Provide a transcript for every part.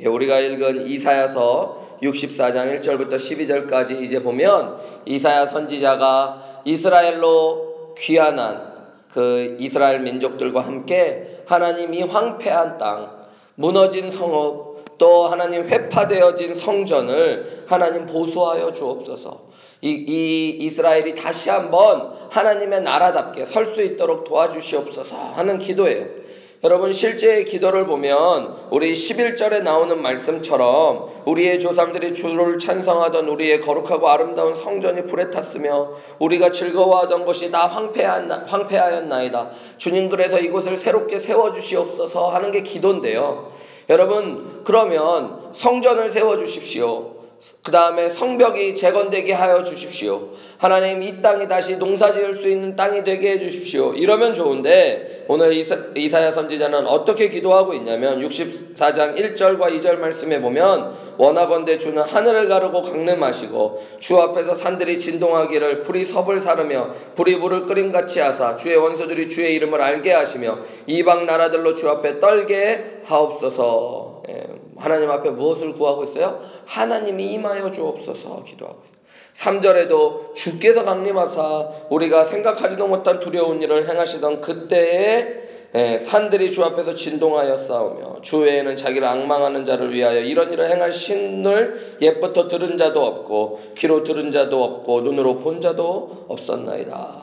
예, 우리가 읽은 이사야서 64장 1절부터 12절까지 이제 보면 이사야 선지자가 이스라엘로 귀환한 그 이스라엘 민족들과 함께 하나님이 황폐한 땅, 무너진 성읍, 또 하나님 회파되어진 성전을 하나님 보수하여 주옵소서. 이, 이 이스라엘이 다시 한번 하나님의 나라답게 설 수 있도록 도와주시옵소서 하는 기도예요. 여러분 실제 기도를 보면 우리 11절에 나오는 말씀처럼 우리의 조상들이 주를 찬성하던 우리의 거룩하고 아름다운 성전이 불에 탔으며 우리가 즐거워하던 것이 다 황폐하였나이다. 주님 그래서 이곳을 새롭게 세워 주시옵소서 하는 게 기도인데요. 여러분 그러면 성전을 세워 주십시오. 그 다음에 성벽이 재건되게 하여 주십시오. 하나님 이 땅이 다시 농사 지을 수 있는 땅이 되게 해 주십시오. 이러면 좋은데 오늘 이사, 야 선지자는 어떻게 기도하고 있냐면 64장 1절과 2절 말씀에 보면 원하건대 주는 하늘을 가르고 강림하시고 주 앞에서 산들이 진동하기를 불이 섭을 사르며 불이 물을 끓임같이 하사 주의 원수들이 주의 이름을 알게 하시며 이방 나라들로 주 앞에 떨게 하옵소서. 예, 하나님 앞에 무엇을 구하고 있어요? 하나님이 임하여 주옵소서 기도하고 있어요. 3절에도 주께서 강림하사 우리가 생각하지도 못한 두려운 일을 행하시던 그때에 예, 산들이 주 앞에서 진동하여 싸우며 주 외에는 자기를 악망하는 자를 위하여 이런 일을 행할 신을 옛부터 들은 자도 없고 귀로 들은 자도 없고 눈으로 본 자도 없었나이다.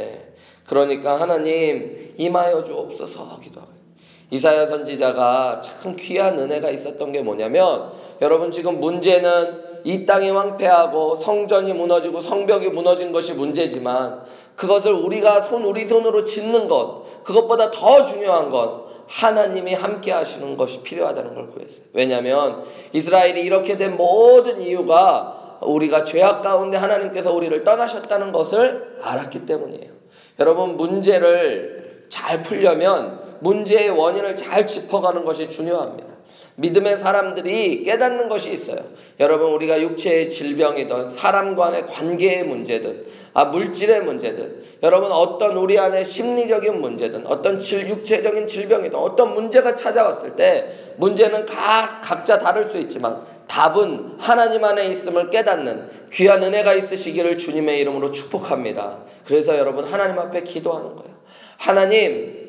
예, 그러니까 하나님 임하여 주옵소서 기도하고 이사야 선지자가 참 귀한 은혜가 있었던 게 뭐냐면 여러분 지금 문제는 이 땅이 황폐하고 성전이 무너지고 성벽이 무너진 것이 문제지만 그것을 우리가 손 우리 손으로 짓는 것 그것보다 더 중요한 것 하나님이 함께 하시는 것이 필요하다는 걸 구했어요. 왜냐하면 이스라엘이 이렇게 된 모든 이유가 우리가 죄악 가운데 하나님께서 우리를 떠나셨다는 것을 알았기 때문이에요. 여러분 문제를 잘 풀려면 문제의 원인을 잘 짚어가는 것이 중요합니다. 믿음의 사람들이 깨닫는 것이 있어요. 여러분 우리가 육체의 질병이든 사람 간의 관계의 문제든 아 물질의 문제든 여러분 어떤 우리 안에 심리적인 문제든 어떤 질, 육체적인 질병이든 어떤 문제가 찾아왔을 때 문제는 각, 각자 다를 수 있지만 답은 하나님 안에 있음을 깨닫는 귀한 은혜가 있으시기를 주님의 이름으로 축복합니다. 그래서 여러분 하나님 앞에 기도하는 거예요. 하나님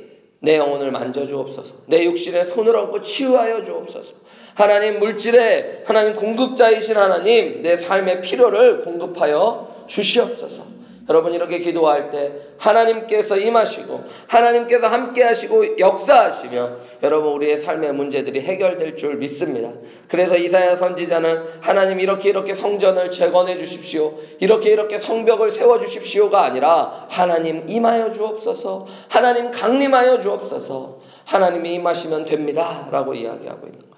내 영혼을 만져주옵소서. 내 육신에 손을 얹고 치유하여 주옵소서. 하나님 물질에 하나님 공급자이신 하나님 내 삶의 필요를 공급하여 주시옵소서. 여러분 이렇게 기도할 때 하나님께서 임하시고 하나님께서 함께 하시고 역사하시며 여러분 우리의 삶의 문제들이 해결될 줄 믿습니다. 그래서 이사야 선지자는 하나님 이렇게 이렇게 성전을 재건해 주십시오. 이렇게 이렇게 성벽을 세워 주십시오가 아니라 하나님 임하여 주옵소서. 하나님 강림하여 주옵소서. 하나님이 임하시면 됩니다라고 이야기하고 있는 거예요.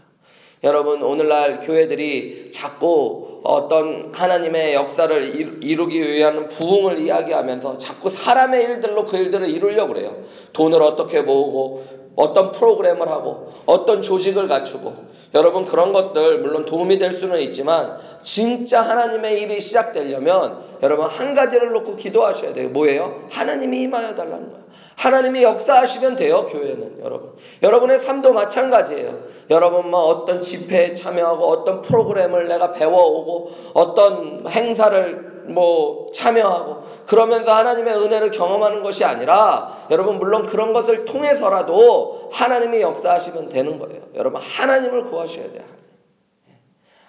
여러분 오늘날 교회들이 자꾸 어떤 하나님의 역사를 이루기 위한 부흥을 이야기하면서 자꾸 사람의 일들로 그 일들을 이루려고 그래요. 돈을 어떻게 모으고 어떤 프로그램을 하고 어떤 조직을 갖추고 여러분 그런 것들 물론 도움이 될 수는 있지만 진짜 하나님의 일이 시작되려면 여러분 한 가지를 놓고 기도하셔야 돼요. 뭐예요? 하나님이 임하여 달라는 거예요. 하나님이 역사하시면 돼요, 교회는 여러분. 여러분의 삶도 마찬가지예요. 여러분 뭐 어떤 집회에 참여하고 어떤 프로그램을 내가 배워오고 어떤 행사를 뭐 참여하고 그러면서 하나님의 은혜를 경험하는 것이 아니라 여러분 물론 그런 것을 통해서라도 하나님이 역사하시면 되는 거예요. 여러분 하나님을 구하셔야 돼요.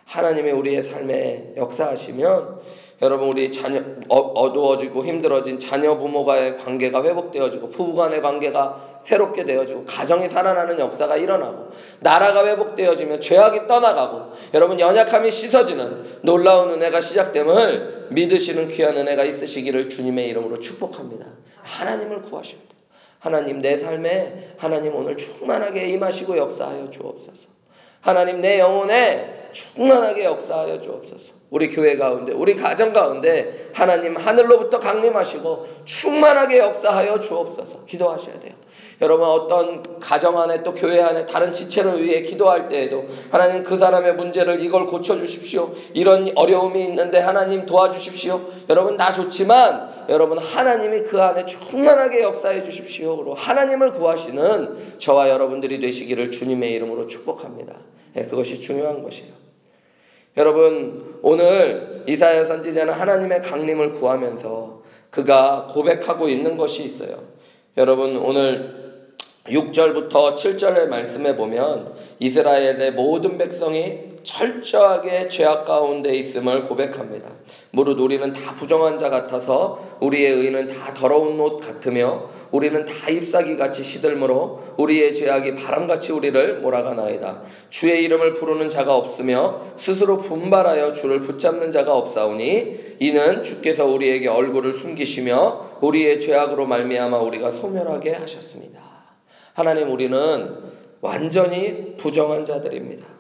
하나님이 우리의 삶에 역사하시면 여러분 우리 자녀 어, 어두워지고 힘들어진 자녀 부모가의 관계가 회복되어지고 부부간의 관계가 새롭게 되어지고 가정이 살아나는 역사가 일어나고 나라가 회복되어지면 죄악이 떠나가고 여러분 연약함이 씻어지는 놀라운 은혜가 시작됨을 믿으시는 귀한 은혜가 있으시기를 주님의 이름으로 축복합니다. 하나님을 구하셔야 돼요. 하나님 내 삶에 하나님 오늘 충만하게 임하시고 역사하여 주옵소서. 하나님 내 영혼에 충만하게 역사하여 주옵소서. 우리 교회 가운데, 우리 가정 가운데 하나님 하늘로부터 강림하시고 충만하게 역사하여 주옵소서. 기도하셔야 돼요. 여러분 어떤 가정 안에 또 교회 안에 다른 지체를 위해 기도할 때에도 하나님 그 사람의 문제를 이걸 고쳐 주십시오. 이런 어려움이 있는데 하나님 도와주십시오. 여러분 나 좋지만 여러분 하나님이 그 안에 충만하게 역사해 주십시오. 그리고 하나님을 구하시는 저와 여러분들이 되시기를 주님의 이름으로 축복합니다. 예, 그것이 중요한 것이에요. 여러분 오늘 이사야 선지자는 하나님의 강림을 구하면서 그가 고백하고 있는 것이 있어요. 여러분 오늘 6절부터 7절의 말씀에 보면 이스라엘의 모든 백성이 철저하게 죄악 가운데 있음을 고백합니다. 무릇 우리는 다 부정한 자 같아서 우리의 의는 다 더러운 옷 같으며 우리는 다 잎사귀 같이 시들므로 우리의 죄악이 바람같이 우리를 몰아가나이다. 주의 이름을 부르는 자가 없으며 스스로 분발하여 주를 붙잡는 자가 없사오니 이는 주께서 우리에게 얼굴을 숨기시며 우리의 죄악으로 말미암아 우리가 소멸하게 하셨습니다. 하나님 우리는 완전히 부정한 자들입니다.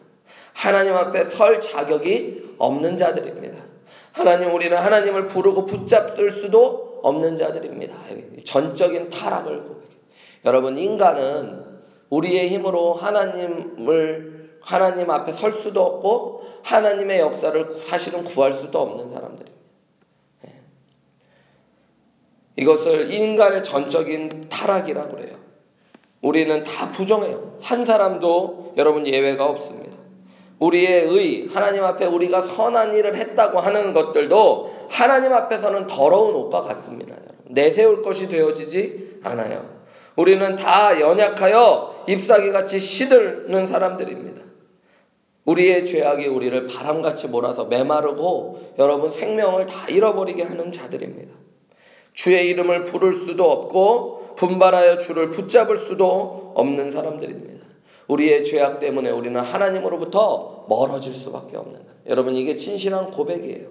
하나님 앞에 설 자격이 없는 자들입니다. 하나님 우리는 하나님을 부르고 붙잡을 수도 없는 자들입니다. 전적인 타락을 고백해. 여러분 인간은 우리의 힘으로 하나님을 하나님 앞에 설 수도 없고 하나님의 역사를 사실은 구할 수도 없는 사람들입니다. 예. 이것을 인간의 전적인 타락이라고 그래요. 우리는 다 부정해요. 한 사람도 여러분 예외가 없습니다. 우리의 의, 하나님 앞에 우리가 선한 일을 했다고 하는 것들도 하나님 앞에서는 더러운 옷과 같습니다. 내세울 것이 되어지지 않아요. 우리는 다 연약하여 잎사귀 같이 시들는 사람들입니다. 우리의 죄악이 우리를 바람같이 몰아서 메마르고 여러분 생명을 다 잃어버리게 하는 자들입니다. 주의 이름을 부를 수도 없고 분발하여 주를 붙잡을 수도 없는 사람들입니다. 우리의 죄악 때문에 우리는 하나님으로부터 멀어질 수밖에 없는. 여러분 이게 진실한 고백이에요.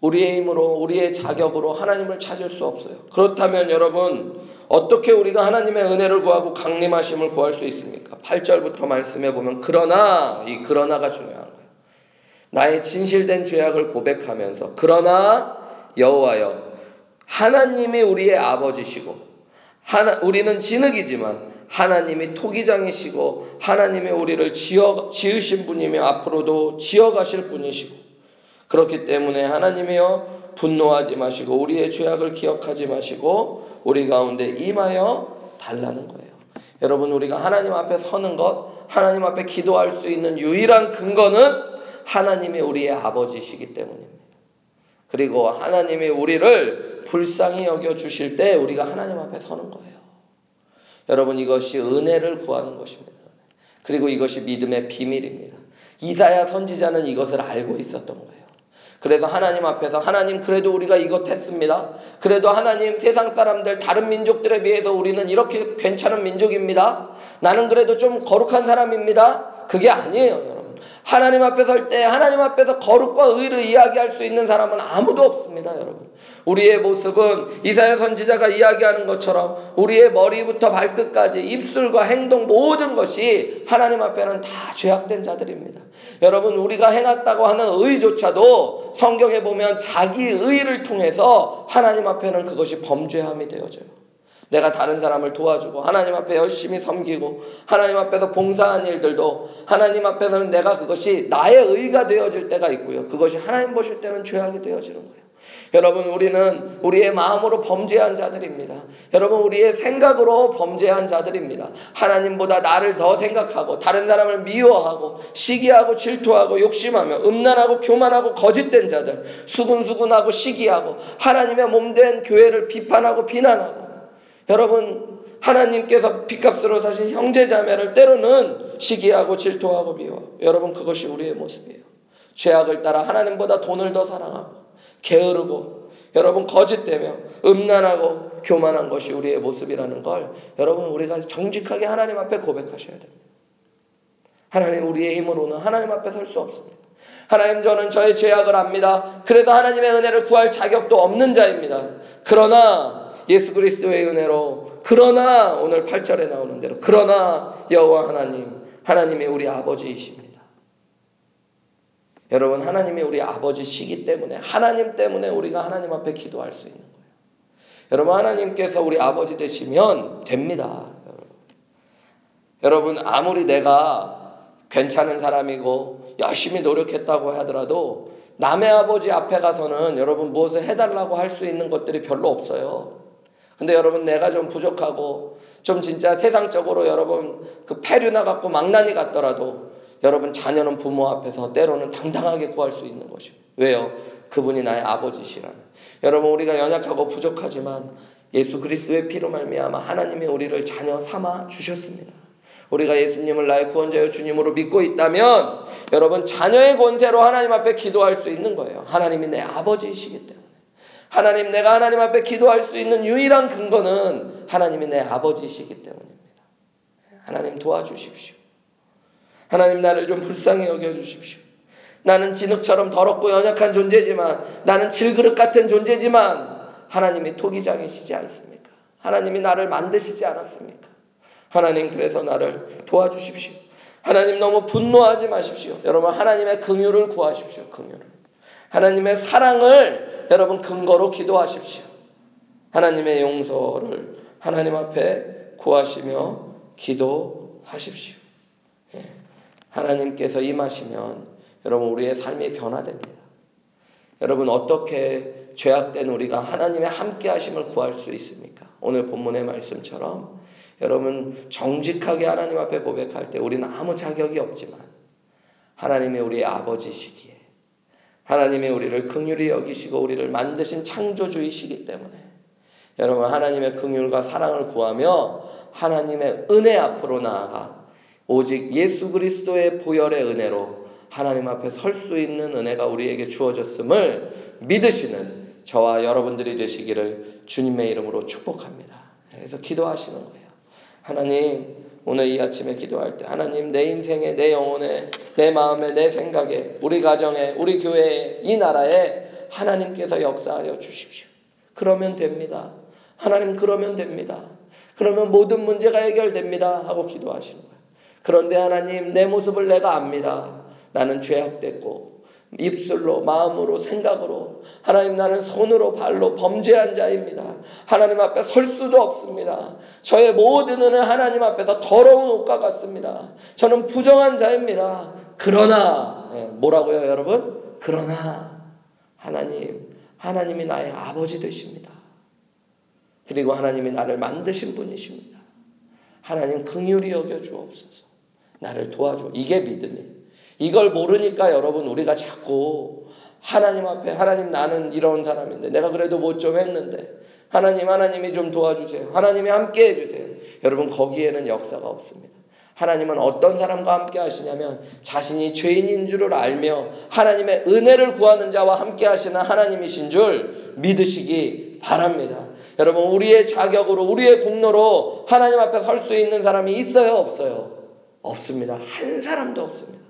우리의 힘으로 우리의 자격으로 하나님을 찾을 수 없어요. 그렇다면 여러분 어떻게 우리가 하나님의 은혜를 구하고 강림하심을 구할 수 있습니까? 8절부터 말씀해 보면 그러나 이 그러나가 중요한 거예요. 나의 진실된 죄악을 고백하면서 그러나 여호와여 하나님이 우리의 아버지시고 하나, 우리는 진흙이지만 하나님이 토기장이시고 하나님이 우리를 지어, 지으신 분이며 앞으로도 지어가실 분이시고 그렇기 때문에 하나님이여 분노하지 마시고 우리의 죄악을 기억하지 마시고 우리 가운데 임하여 달라는 거예요. 여러분 우리가 하나님 앞에 서는 것 하나님 앞에 기도할 수 있는 유일한 근거는 하나님이 우리의 아버지시기 때문입니다. 그리고 하나님이 우리를 불쌍히 여겨 주실 때 우리가 하나님 앞에 서는 거예요. 여러분 이것이 은혜를 구하는 것입니다. 그리고 이것이 믿음의 비밀입니다. 이사야 선지자는 이것을 알고 있었던 거예요. 그래서 하나님 앞에서 하나님 그래도 우리가 이것 했습니다. 그래도 하나님 세상 사람들 다른 민족들에 비해서 우리는 이렇게 괜찮은 민족입니다. 나는 그래도 좀 거룩한 사람입니다. 그게 아니에요. 하나님 앞에 설 때 하나님 앞에서 거룩과 의를 이야기할 수 있는 사람은 아무도 없습니다, 여러분. 우리의 모습은 이사야 선지자가 이야기하는 것처럼 우리의 머리부터 발끝까지 입술과 행동 모든 것이 하나님 앞에는 다 죄악된 자들입니다. 여러분 우리가 행했다고 하는 의조차도 성경에 보면 자기 의를 통해서 하나님 앞에는 그것이 범죄함이 되어져요. 내가 다른 사람을 도와주고 하나님 앞에 열심히 섬기고 하나님 앞에서 봉사한 일들도 하나님 앞에서는 내가 그것이 나의 의가 되어질 때가 있고요. 그것이 하나님 보실 때는 죄악이 되어지는 거예요. 여러분, 우리는 우리의 마음으로 범죄한 자들입니다. 여러분, 우리의 생각으로 범죄한 자들입니다. 하나님보다 나를 더 생각하고, 다른 사람을 미워하고, 시기하고, 질투하고, 욕심하며, 음란하고, 교만하고, 거짓된 자들, 수근수근하고, 시기하고, 하나님의 몸된 교회를 비판하고, 비난하고, 여러분, 하나님께서 빚값으로 사신 형제자매를 때로는 시기하고, 질투하고, 미워. 여러분, 그것이 우리의 모습이에요. 죄악을 따라 하나님보다 돈을 더 사랑하고, 게으르고 여러분 거짓되며 음란하고 교만한 것이 우리의 모습이라는 걸 여러분 우리가 정직하게 하나님 앞에 고백하셔야 됩니다. 하나님 우리의 힘으로는 하나님 앞에 설 수 없습니다. 하나님 저는 저의 죄악을 압니다. 그래도 하나님의 은혜를 구할 자격도 없는 자입니다. 그러나 예수 그리스도의 은혜로 그러나 오늘 8절에 나오는 대로 그러나 여호와 하나님 하나님이 우리 아버지이십니다. 여러분 하나님이 우리 아버지시기 때문에 하나님 때문에 우리가 하나님 앞에 기도할 수 있는 거예요. 여러분 하나님께서 우리 아버지 되시면 됩니다. 여러분 아무리 내가 괜찮은 사람이고 열심히 노력했다고 하더라도 남의 아버지 앞에 가서는 여러분 무엇을 해달라고 할 수 있는 것들이 별로 없어요. 근데 여러분 내가 좀 부족하고 좀 진짜 세상적으로 여러분 그 폐류나 갖고 망나니 같더라도 여러분 자녀는 부모 앞에서 때로는 당당하게 구할 수 있는 것이요. 왜요? 그분이 나의 아버지시라는. 여러분 우리가 연약하고 부족하지만 예수 그리스도의 피로 말미암아 하나님이 우리를 자녀 삼아 주셨습니다. 우리가 예수님을 나의 구원자여 주님으로 믿고 있다면 여러분 자녀의 권세로 하나님 앞에 기도할 수 있는 거예요. 하나님이 내 아버지이시기 때문에. 하나님 내가 하나님 앞에 기도할 수 있는 유일한 근거는 하나님이 내 아버지이시기 때문입니다. 하나님 도와주십시오. 하나님 나를 좀 불쌍히 여겨주십시오. 나는 진흙처럼 더럽고 연약한 존재지만 나는 질그릇 같은 존재지만 하나님이 토기장이시지 않습니까? 하나님이 나를 만드시지 않았습니까? 하나님 그래서 나를 도와주십시오. 하나님 너무 분노하지 마십시오. 여러분 하나님의 긍휼을 구하십시오. 긍휼을. 하나님의 사랑을 여러분 근거로 기도하십시오. 하나님의 용서를 하나님 앞에 구하시며 기도하십시오. 예. 하나님께서 임하시면 여러분 우리의 삶이 변화됩니다. 여러분 어떻게 죄악된 우리가 하나님의 함께 하심을 구할 수 있습니까? 오늘 본문의 말씀처럼 여러분 정직하게 하나님 앞에 고백할 때 우리는 아무 자격이 없지만 하나님의 우리의 아버지시기에 하나님의 우리를 긍휼히 여기시고 우리를 만드신 창조주이시기 때문에 여러분 하나님의 긍휼과 사랑을 구하며 하나님의 은혜 앞으로 나아가 오직 예수 그리스도의 보혈의 은혜로 하나님 앞에 설 수 있는 은혜가 우리에게 주어졌음을 믿으시는 저와 여러분들이 되시기를 주님의 이름으로 축복합니다. 그래서 기도하시는 거예요. 하나님, 오늘 이 아침에 기도할 때 하나님 내 인생에 내 영혼에 내 마음에 내 생각에 우리 가정에 우리 교회에 이 나라에 하나님께서 역사하여 주십시오. 그러면 됩니다. 하나님 그러면 됩니다. 그러면 모든 문제가 해결됩니다. 하고 기도하시는 거예요. 그런데 하나님 내 모습을 내가 압니다. 나는 죄악됐고 입술로, 마음으로, 생각으로 하나님 나는 손으로 발로 범죄한 자입니다. 하나님 앞에 설 수도 없습니다. 저의 모든 은은 하나님 앞에서 더러운 옷과 같습니다. 저는 부정한 자입니다. 그러나 네, 뭐라고요, 여러분? 그러나 하나님, 하나님이 나의 아버지 되십니다. 그리고 하나님이 나를 만드신 분이십니다. 하나님 긍휼히 여겨 주옵소서. 나를 도와줘. 이게 믿음이에요. 이걸 모르니까 여러분 우리가 자꾸 하나님 앞에 하나님 나는 이런 사람인데 내가 그래도 뭐 좀 했는데 하나님 하나님이 좀 도와주세요. 하나님이 함께 해주세요. 여러분 거기에는 역사가 없습니다. 하나님은 어떤 사람과 함께 하시냐면 자신이 죄인인 줄을 알며 하나님의 은혜를 구하는 자와 함께 하시는 하나님이신 줄 믿으시기 바랍니다. 여러분 우리의 자격으로 우리의 공로로 하나님 앞에 설 수 있는 사람이 있어요 없어요? 없습니다. 한 사람도 없습니다.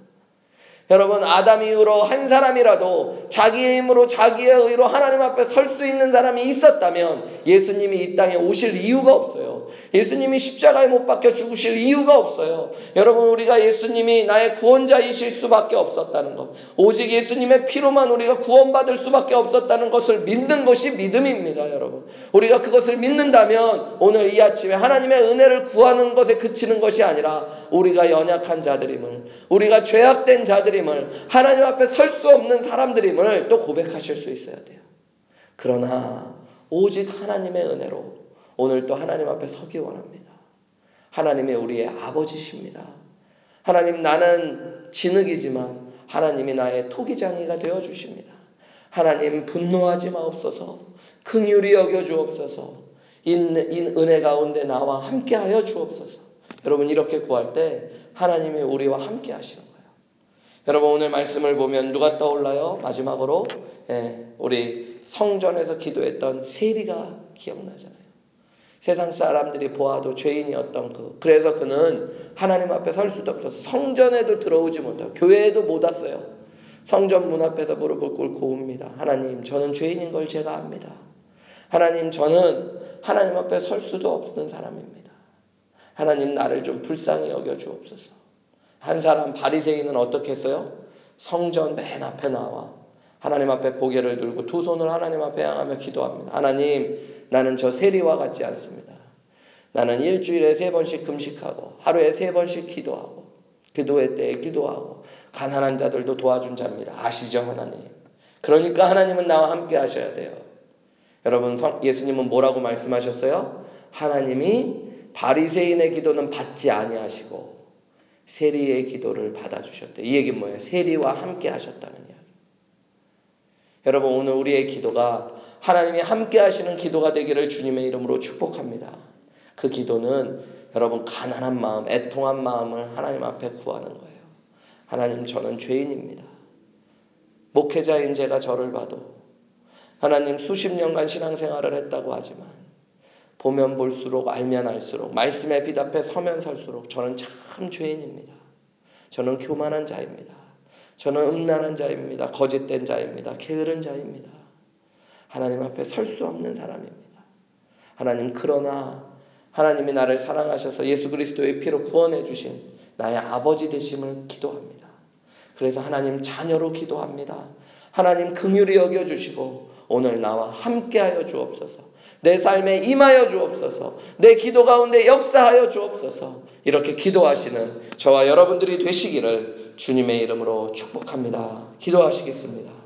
여러분 아담 이후로 한 사람이라도 자기의 힘으로 자기의 의로 하나님 앞에 설 수 있는 사람이 있었다면 예수님이 이 땅에 오실 이유가 없어요. 예수님이 십자가에 못 박혀 죽으실 이유가 없어요. 여러분 우리가 예수님이 나의 구원자이실 수밖에 없었다는 것. 오직 예수님의 피로만 우리가 구원받을 수밖에 없었다는 것을 믿는 것이 믿음입니다, 여러분. 우리가 그것을 믿는다면 오늘 이 아침에 하나님의 은혜를 구하는 것에 그치는 것이 아니라 우리가 연약한 자들임을, 우리가 죄악된 자들이 사람들임을 하나님 앞에 설 수 없는 사람들임을 또 고백하실 수 있어야 돼요. 그러나 오직 하나님의 은혜로 오늘 또 하나님 앞에 서기 원합니다. 하나님이 우리의 아버지십니다. 하나님 나는 진흙이지만 하나님이 나의 토기장이가 되어 주십니다. 하나님 분노하지 마옵소서. 긍휼히 여겨 주옵소서. 이 은혜 가운데 나와 함께하여 주옵소서. 여러분 이렇게 구할 때 하나님이 우리와 함께 하시는 여러분 오늘 말씀을 보면 누가 떠올라요? 마지막으로 예, 우리 성전에서 기도했던 세리가 기억나잖아요. 세상 사람들이 보아도 죄인이었던 그. 그래서 그는 하나님 앞에 설 수도 없어서 성전에도 들어오지 못하고 교회에도 못 왔어요. 성전 문 앞에서 무릎을 꿇고 옵니다. 하나님, 저는 죄인인 걸 제가 압니다. 하나님, 저는 하나님 앞에 설 수도 없는 사람입니다. 하나님, 나를 좀 불쌍히 여겨 주옵소서. 한 사람 바리새인은 어떻게 했어요? 성전 맨 앞에 나와 하나님 앞에 고개를 들고 두 손을 하나님 앞에 향하며 기도합니다. 하나님, 나는 저 세리와 같지 않습니다. 나는 일주일에 세 번씩 금식하고 하루에 세 번씩 기도하고 기도회 때 기도하고 가난한 자들도 도와준 자입니다. 아시죠, 하나님? 그러니까 하나님은 나와 함께 하셔야 돼요. 여러분 예수님은 뭐라고 말씀하셨어요? 하나님이 바리새인의 기도는 받지 아니하시고 세리의 기도를 받아주셨대. 이 얘기는 뭐예요? 세리와 함께 하셨다는 이야기. 여러분 오늘 우리의 기도가 하나님이 함께 하시는 기도가 되기를 주님의 이름으로 축복합니다. 그 기도는 여러분 가난한 마음, 애통한 마음을 하나님 앞에 구하는 거예요. 하나님 저는 죄인입니다. 목회자인 제가 저를 봐도 하나님 수십 년간 신앙생활을 했다고 하지만 보면 볼수록 알면 알수록 말씀에 비답해 서면 설수록 저는 참 죄인입니다. 저는 교만한 자입니다. 저는 음란한 자입니다. 거짓된 자입니다. 게으른 자입니다. 하나님 앞에 설 수 없는 사람입니다. 하나님 그러나 하나님이 나를 사랑하셔서 예수 그리스도의 피로 구원해 주신 나의 아버지 되심을 기도합니다. 그래서 하나님 자녀로 기도합니다. 하나님 긍휼히 여겨 주시고 오늘 나와 함께하여 주옵소서. 내 삶에 임하여 주옵소서. 내 기도 가운데 역사하여 주옵소서. 이렇게 기도하시는 저와 여러분들이 되시기를 주님의 이름으로 축복합니다. 기도하시겠습니다.